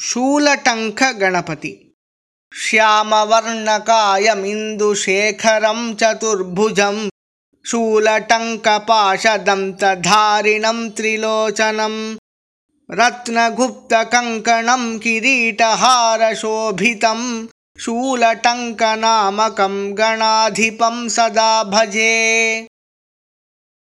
शूलटङ्कगणपति श्यामवर्णकायमिन्दुशेखरं चतुर्भुजं शूलटङ्कपाशदन्तधारिणं त्रिलोचनं रत्नगुप्तकङ्कणं किरीटहारशोभितं शूलटङ्कनामकं गणाधिपं सदा भजे।